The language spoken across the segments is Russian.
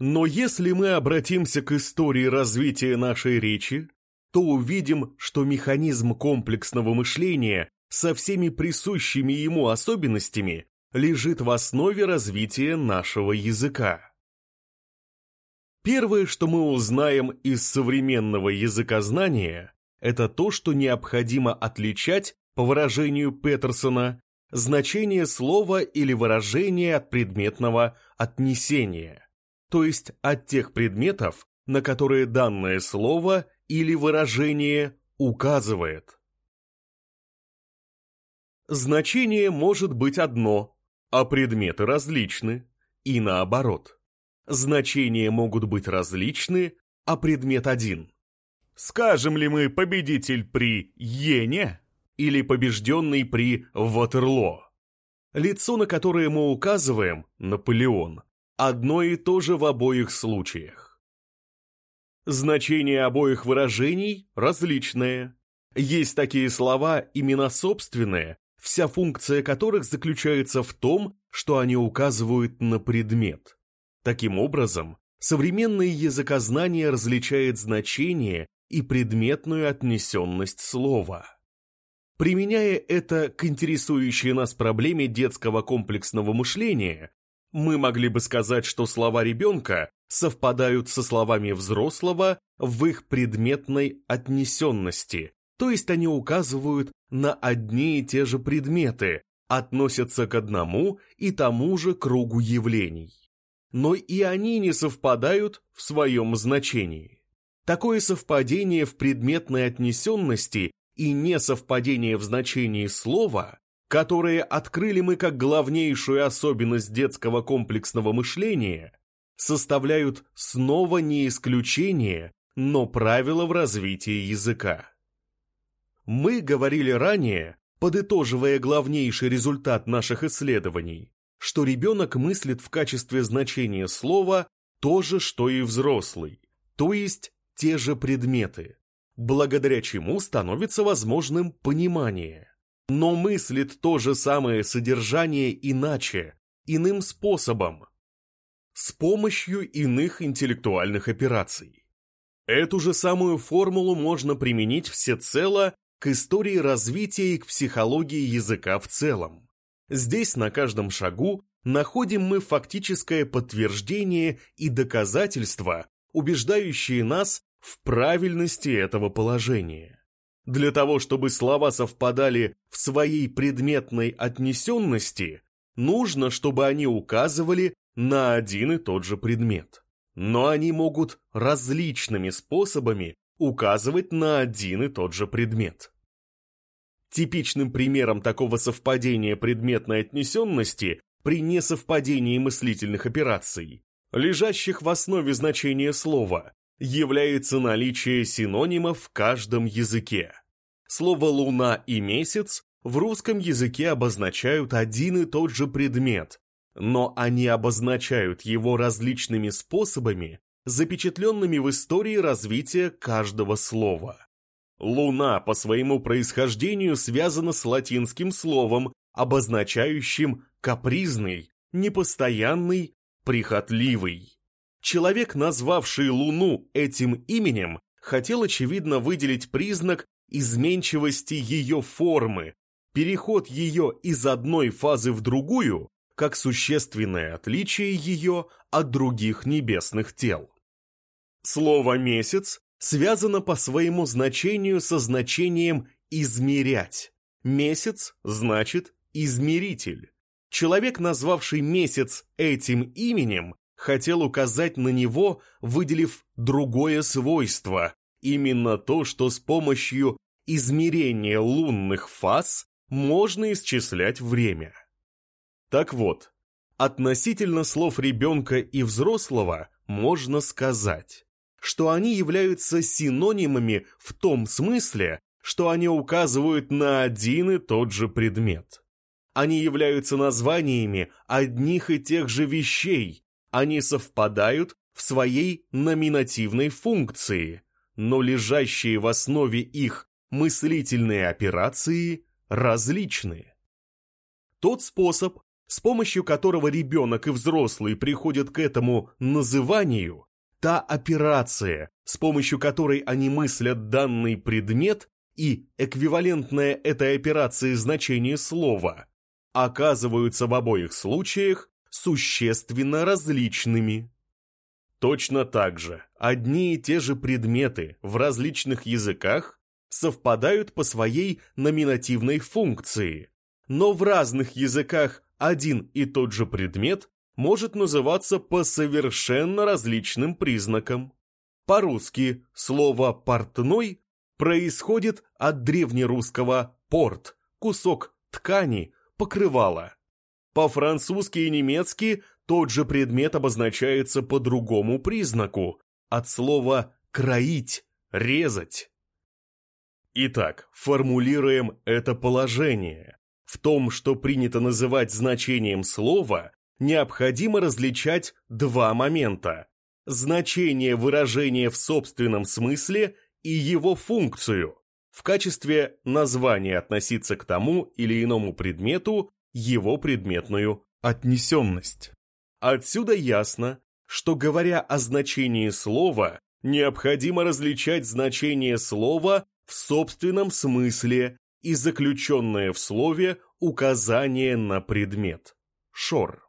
Но если мы обратимся к истории развития нашей речи, то увидим, что механизм комплексного мышления со всеми присущими ему особенностями лежит в основе развития нашего языка. Первое, что мы узнаем из современного языкознания, это то, что необходимо отличать, по выражению Петерсона, значение слова или выражения от предметного отнесения, то есть от тех предметов, на которые данное слово или выражение указывает. Значение может быть одно, а предметы различны, и наоборот. Значения могут быть различны, а предмет один. Скажем ли мы победитель при Йене или побежденный при Ватерлоо? Лицо, на которое мы указываем, Наполеон, одно и то же в обоих случаях. Значение обоих выражений различное. Есть такие слова, имена собственные, вся функция которых заключается в том, что они указывают на предмет. Таким образом, современное языкознание различает значение и предметную отнесенность слова. Применяя это к интересующей нас проблеме детского комплексного мышления, мы могли бы сказать, что слова ребенка совпадают со словами взрослого в их предметной отнесенности, то есть они указывают на одни и те же предметы, относятся к одному и тому же кругу явлений. Но и они не совпадают в своем значении. Такое совпадение в предметной отнесенности и несовпадение в значении слова, которые открыли мы как главнейшую особенность детского комплексного мышления, составляют снова не исключение, но правило в развитии языка. Мы говорили ранее, подытоживая главнейший результат наших исследований, что ребенок мыслит в качестве значения слова то же, что и взрослый, то есть те же предметы, благодаря чему становится возможным понимание. Но мыслит то же самое содержание иначе, иным способом, с помощью иных интеллектуальных операций. Эту же самую формулу можно применить всецело к истории развития и к психологии языка в целом. Здесь на каждом шагу находим мы фактическое подтверждение и доказательства, убеждающие нас в правильности этого положения. Для того, чтобы слова совпадали в своей предметной отнесенности, нужно, чтобы они указывали на один и тот же предмет. Но они могут различными способами указывать на один и тот же предмет. Типичным примером такого совпадения предметной отнесенности при несовпадении мыслительных операций, лежащих в основе значения слова, является наличие синонимов в каждом языке. Слово «луна» и «месяц» в русском языке обозначают один и тот же предмет, но они обозначают его различными способами запечатленными в истории развития каждого слова. Луна по своему происхождению связана с латинским словом, обозначающим капризный, непостоянный, прихотливый. Человек, назвавший Луну этим именем, хотел, очевидно, выделить признак изменчивости ее формы, переход ее из одной фазы в другую, как существенное отличие ее от других небесных тел. Слово «месяц» связано по своему значению со значением «измерять». Месяц значит «измеритель». Человек, назвавший месяц этим именем, хотел указать на него, выделив другое свойство, именно то, что с помощью измерения лунных фаз можно исчислять время. Так вот, относительно слов ребенка и взрослого можно сказать, что они являются синонимами в том смысле, что они указывают на один и тот же предмет. Они являются названиями одних и тех же вещей, они совпадают в своей номинативной функции, но лежащие в основе их мыслительные операции различны. Тот способ, с помощью которого ребенок и взрослый приходят к этому называнию, та операция, с помощью которой они мыслят данный предмет и эквивалентное этой операции значение слова, оказываются в обоих случаях существенно различными. Точно так же одни и те же предметы в различных языках совпадают по своей номинативной функции, но в разных языках один и тот же предмет может называться по совершенно различным признакам. По-русски слово «портной» происходит от древнерусского «порт» – кусок ткани, покрывало. По-французски и немецки тот же предмет обозначается по другому признаку, от слова «кроить», «резать». Итак, формулируем это положение. В том, что принято называть значением слова, необходимо различать два момента. Значение выражения в собственном смысле и его функцию. В качестве названия относиться к тому или иному предмету его предметную отнесенность. Отсюда ясно, что говоря о значении слова, необходимо различать значение слова в собственном смысле и заключенное в слове указание на предмет. Шор.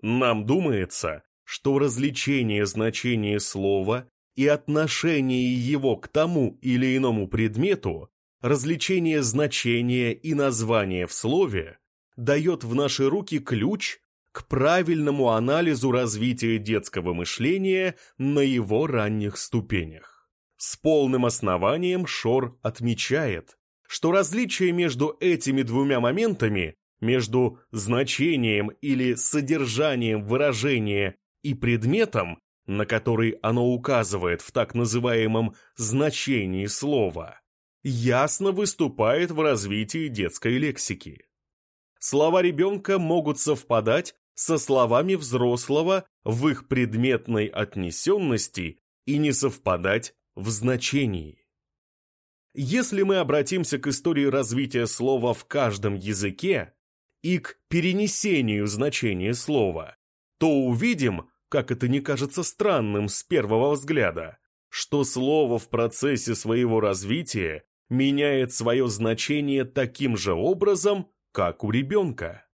Нам думается, что различение значения слова и отношение его к тому или иному предмету Развлечение значения и названия в слове дает в наши руки ключ к правильному анализу развития детского мышления на его ранних ступенях. С полным основанием Шор отмечает, что различие между этими двумя моментами, между значением или содержанием выражения и предметом, на который оно указывает в так называемом значении слова, ясно выступает в развитии детской лексики. Слова ребенка могут совпадать со словами взрослого в их предметной отнесенности и не совпадать в значении. Если мы обратимся к истории развития слова в каждом языке и к перенесению значения слова, то увидим, как это не кажется странным с первого взгляда, что слово в процессе своего развития меняет свое значение таким же образом, как у ребенка.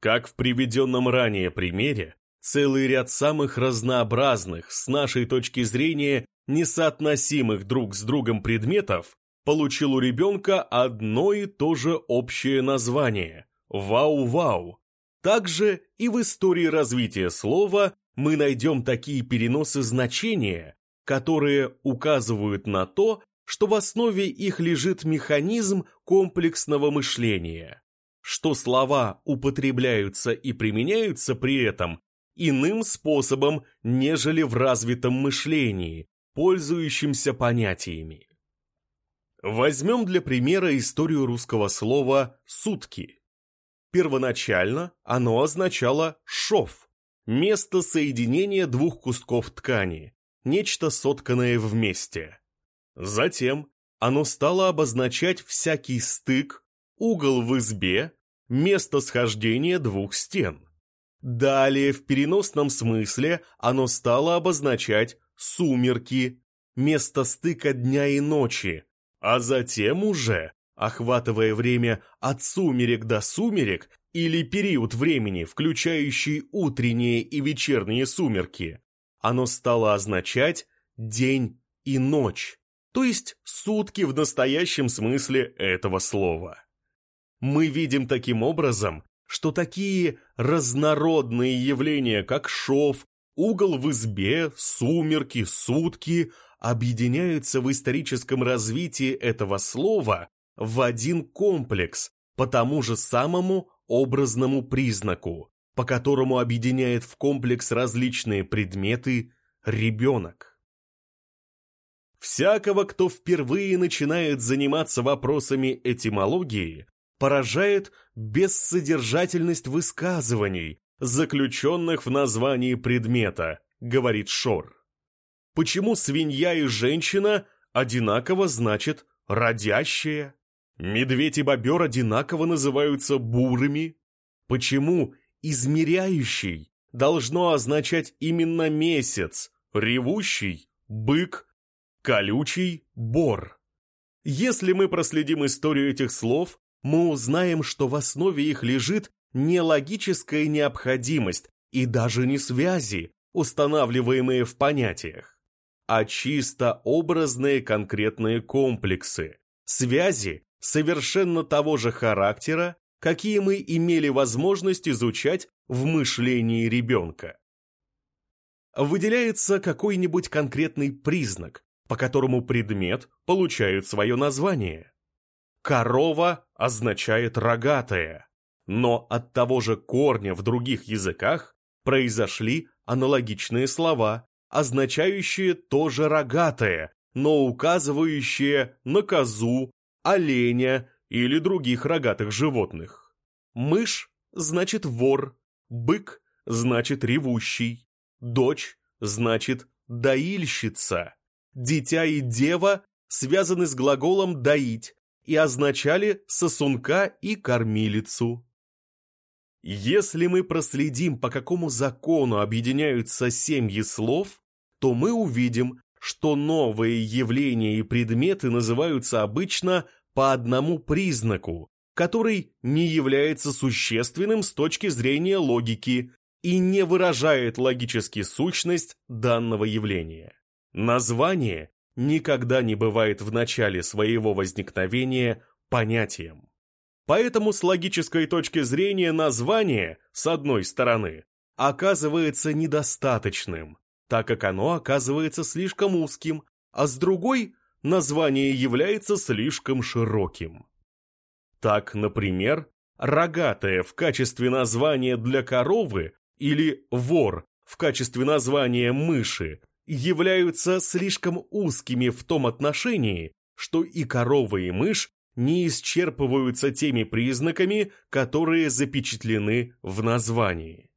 Как в приведенном ранее примере, целый ряд самых разнообразных, с нашей точки зрения, несоотносимых друг с другом предметов получил у ребенка одно и то же общее название – «Вау-вау». Также и в истории развития слова мы найдем такие переносы значения, которые указывают на то, что в основе их лежит механизм комплексного мышления, что слова употребляются и применяются при этом иным способом, нежели в развитом мышлении, пользующимся понятиями. Возьмем для примера историю русского слова «сутки». Первоначально оно означало «шов», место соединения двух кусков ткани, нечто сотканное вместе. Затем оно стало обозначать всякий стык, угол в избе, место схождения двух стен. Далее в переносном смысле оно стало обозначать сумерки, место стыка дня и ночи, а затем уже, охватывая время от сумерек до сумерек или период времени, включающий утренние и вечерние сумерки, оно стало означать день и ночь то есть сутки в настоящем смысле этого слова. Мы видим таким образом, что такие разнородные явления, как шов, угол в избе, сумерки, сутки, объединяются в историческом развитии этого слова в один комплекс по тому же самому образному признаку, по которому объединяет в комплекс различные предметы ребенок. Всякого, кто впервые начинает заниматься вопросами этимологии, поражает бессодержательность высказываний, заключенных в названии предмета, говорит Шор. Почему свинья и женщина одинаково значит «родящая»? Медведь и бобер одинаково называются бурыми? Почему измеряющий должно означать именно месяц, ревущий – бык, колючий – бор? Если мы проследим историю этих слов, мы узнаем, что в основе их лежит не логическая необходимость и даже не связи, устанавливаемые в понятиях, а чисто образные конкретные комплексы, связи совершенно того же характера, какие мы имели возможность изучать в мышлении ребенка. Выделяется какой-нибудь конкретный признак, по которому предмет получает свое название. Корова означает рогатая, но от того же корня в других языках произошли аналогичные слова, означающие тоже рогатое, но указывающие на козу, оленя или других рогатых животных. Мышь значит вор, бык значит ревущий, дочь значит доильщица, дитя и дева связаны с глаголом «доить» и означали сосунка и кормилицу. Если мы проследим, по какому закону объединяются семьи слов, то мы увидим, что новые явления и предметы называются обычно по одному признаку, который не является существенным с точки зрения логики и не выражает логически сущность данного явления. Название никогда не бывает в начале своего возникновения понятием. Поэтому с логической точки зрения название, с одной стороны, оказывается недостаточным, так как оно оказывается слишком узким, а с другой название является слишком широким. Так, например, рогатая в качестве названия для коровы или вор в качестве названия мыши являются слишком узкими в том отношении, что и корова, и мышь не исчерпываются теми признаками, которые запечатлены в названии.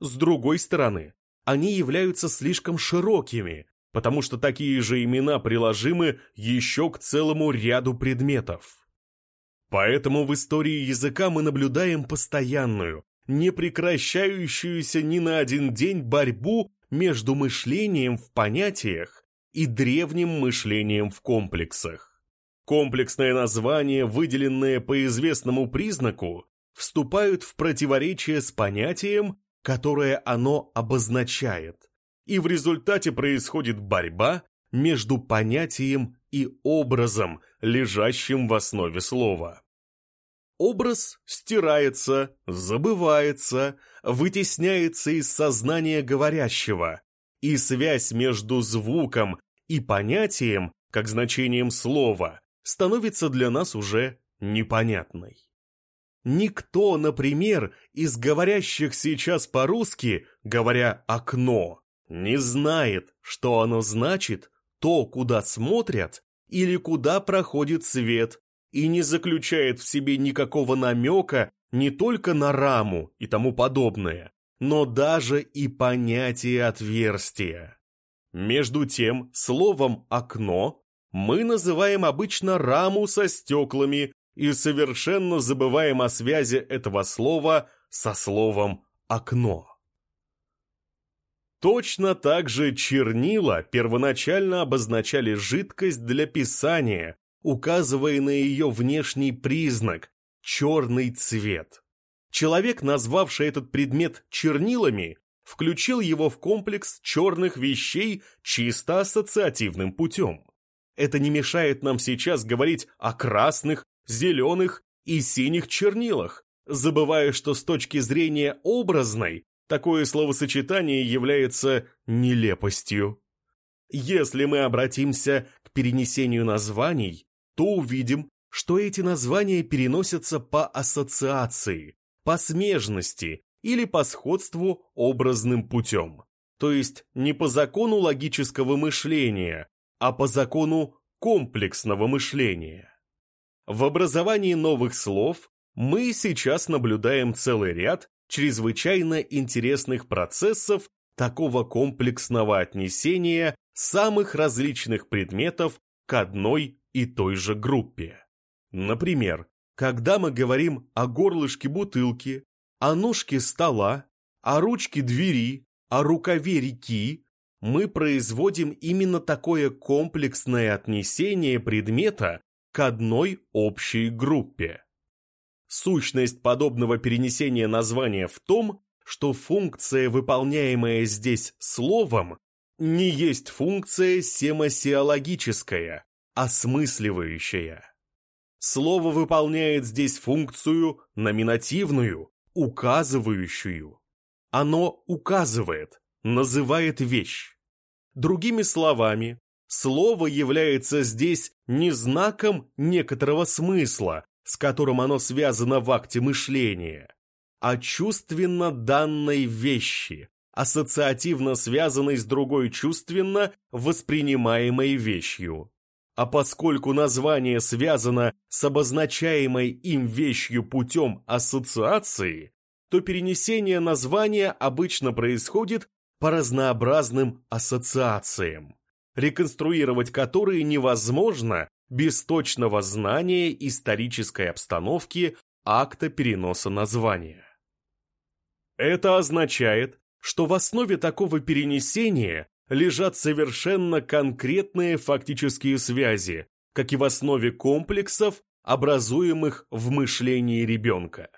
С другой стороны, они являются слишком широкими, потому что такие же имена приложимы еще к целому ряду предметов. Поэтому в истории языка мы наблюдаем постоянную, не прекращающуюся ни на один день борьбу между мышлением в понятиях и древним мышлением в комплексах. Комплексное название, выделенное по известному признаку, вступают в противоречие с понятием, которое оно обозначает, и в результате происходит борьба между понятием и образом, лежащим в основе слова. Образ стирается, забывается, вытесняется из сознания говорящего, и связь между звуком и понятием, как значением слова, становится для нас уже непонятной. Никто, например, из говорящих сейчас по-русски, говоря «окно», не знает, что оно значит, то, куда смотрят или куда проходит свет, и не заключает в себе никакого намека не только на раму и тому подобное, но даже и понятие отверстия. Между тем, словом «окно» мы называем обычно раму со стеклами и совершенно забываем о связи этого слова со словом «окно». Точно так же чернила первоначально обозначали жидкость для писания, указывая на ее внешний признак – черный цвет. Человек, назвавший этот предмет чернилами, включил его в комплекс черных вещей чисто ассоциативным путем. Это не мешает нам сейчас говорить о красных, зеленых и синих чернилах, забывая, что с точки зрения образной такое словосочетание является нелепостью. Если мы обратимся к перенесению названий, то увидим, что эти названия переносятся по ассоциации, по смежности или по сходству образным путем. То есть не по закону логического мышления, а по закону комплексного мышления. В образовании новых слов мы сейчас наблюдаем целый ряд чрезвычайно интересных процессов такого комплексного отнесения самых различных предметов к одной и той же группе. Например, когда мы говорим о горлышке бутылки, о ножке стола, о ручке двери, о рукаве реки, мы производим именно такое комплексное отнесение предмета к одной общей группе. Сущность подобного перенесения названия в том, что функция, выполняемая здесь словом, не есть функция семасиологическая, осмысливающая. Слово выполняет здесь функцию номинативную, указывающую. Оно указывает, называет вещь. Другими словами, слово является здесь не знаком некоторого смысла, с которым оно связано в акте мышления, а чувственно данной вещи, ассоциативно связанной с другой чувственно воспринимаемой вещью. А поскольку название связано с обозначаемой им вещью путем ассоциации, то перенесение названия обычно происходит по разнообразным ассоциациям, реконструировать которые невозможно без точного знания исторической обстановки акта переноса названия. Это означает, что в основе такого перенесения лежат совершенно конкретные фактические связи, как и в основе комплексов, образуемых в мышлении ребенка.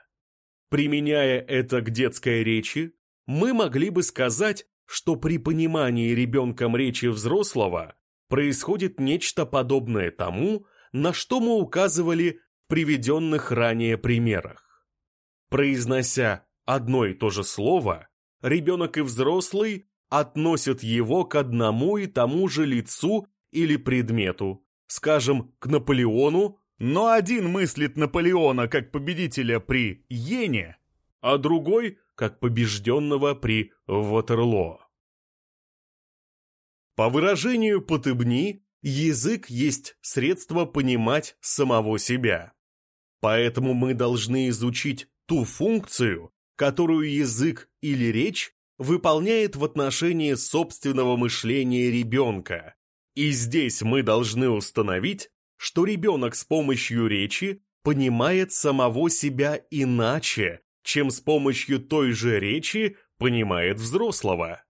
Применяя это к детской речи, мы могли бы сказать, что при понимании ребенком речи взрослого происходит нечто подобное тому, на что мы указывали в приведенных ранее примерах. Произнося одно и то же слово, ребенок и взрослый относят его к одному и тому же лицу или предмету, скажем, к Наполеону, но один мыслит Наполеона как победителя при Йене, а другой как побежденного при Ватерлоо. По выражению Потыбни, язык есть средство понимать самого себя. Поэтому мы должны изучить ту функцию, которую язык или речь выполняет в отношении собственного мышления ребенка. И здесь мы должны установить, что ребенок с помощью речи понимает самого себя иначе, чем с помощью той же речи понимает взрослого.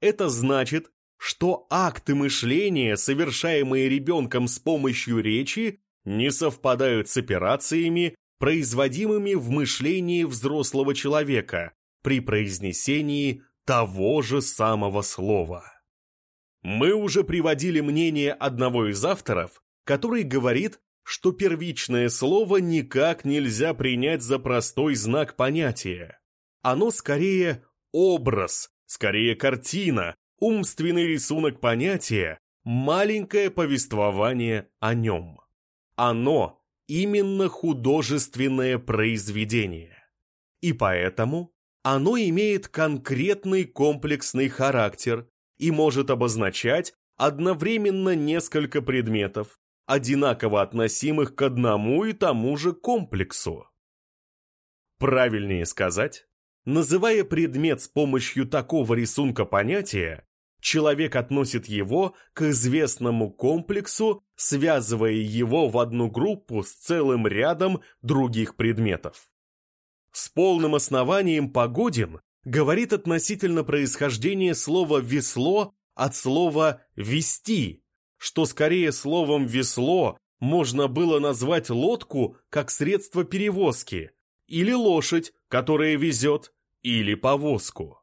Это значит, что акты мышления, совершаемые ребенком с помощью речи, не совпадают с операциями, производимыми в мышлении взрослого человека при произнесении того же самого слова. Мы уже приводили мнение одного из авторов, который говорит, что первичное слово никак нельзя принять за простой знак понятия. Оно скорее образ, скорее картина, умственный рисунок понятия, маленькое повествование о нем. Оно именно художественное произведение. И поэтому оно имеет конкретный комплексный характер и может обозначать одновременно несколько предметов, одинаково относимых к одному и тому же комплексу. Правильнее сказать, называя предмет с помощью такого рисунка понятия, человек относит его к известному комплексу, связывая его в одну группу с целым рядом других предметов. С полным основанием Погодин говорит относительно происхождения слова «весло» от слова «вести», что скорее словом «весло» можно было назвать лодку как средство перевозки, или лошадь, которая везет, или повозку.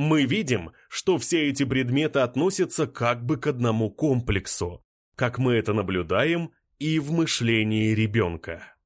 Мы видим, что все эти предметы относятся как бы к одному комплексу, как мы это наблюдаем и в мышлении ребенка.